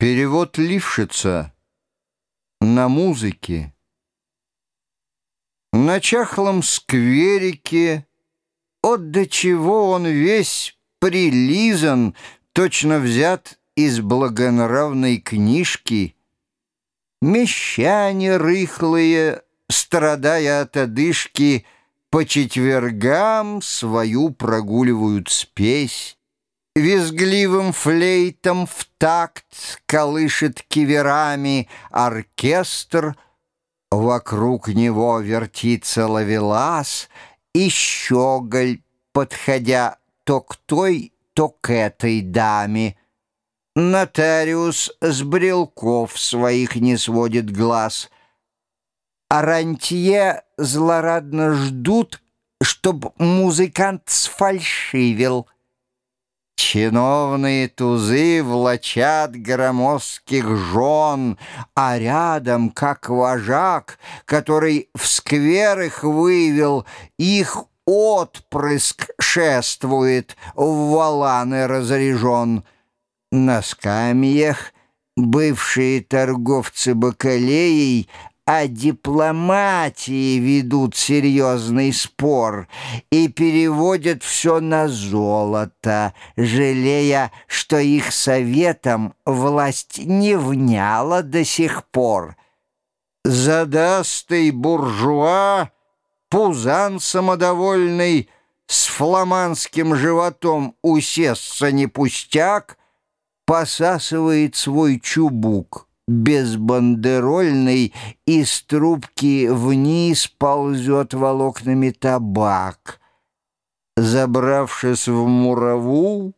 Перевод Лившица на музыке. На чахлом скверике, от до чего он весь прилизан, точно взят из благонравной книжки. Мещане рыхлые, страдая от одышки, по четвергам свою прогуливают спесь. Визгливым флейтом в такт колышет киверами оркестр, Вокруг него вертится ловелас, И щеголь, подходя то к той, то к этой даме. Нотариус с брелков своих не сводит глаз, А рантье злорадно ждут, Чтоб музыкант сфальшивил — Чиновные тузы влачат громоздких жен, А рядом, как вожак, который в сквер их вывел, Их отпрыск шествует, в валаны разряжен. На скамьях бывшие торговцы бакалеей о дипломатии ведут серьезный спор и переводят все на золото, жалея, что их советом власть не вняла до сих пор. Задастый буржуа, пузан самодовольный, с фламандским животом усесться не пустяк, посасывает свой чубук безбандерольный, из трубки вниз ползет волокнами табак. Забравшись в мураву,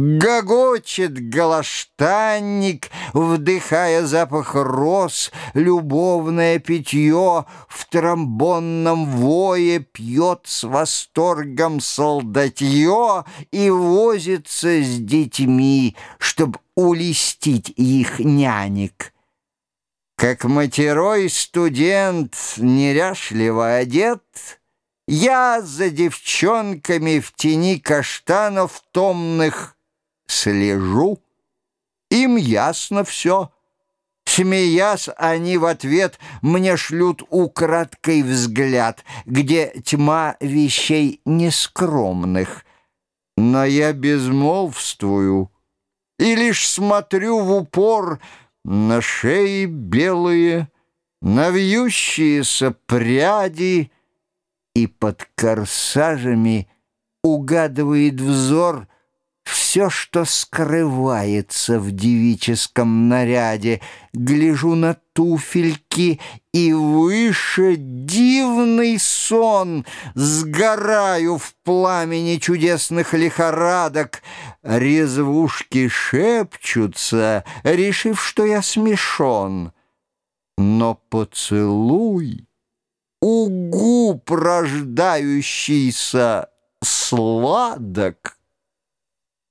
Гогочет галаштанник, вдыхая запах роз, любовное питье в тромбонном вое пьет с восторгом солдатье и возится с детьми, чтоб улестить их нянек. Как матерой студент, неряшливо одет, Я за девчонками в тени каштанов томных слежу. Им ясно все. Смеясь, они в ответ мне шлют украдкой взгляд, где тьма вещей нескромных. Но я безмолвствую и лишь смотрю в упор на шеи белые, на вьющиеся пряди, и под корсажами угадывает взор — все, что скрывается в девическом наряде. Гляжу на туфельки, и выше дивный сон. Сгораю в пламени чудесных лихорадок. Резвушки шепчутся, решив, что я смешон. Но поцелуй у губ сладок.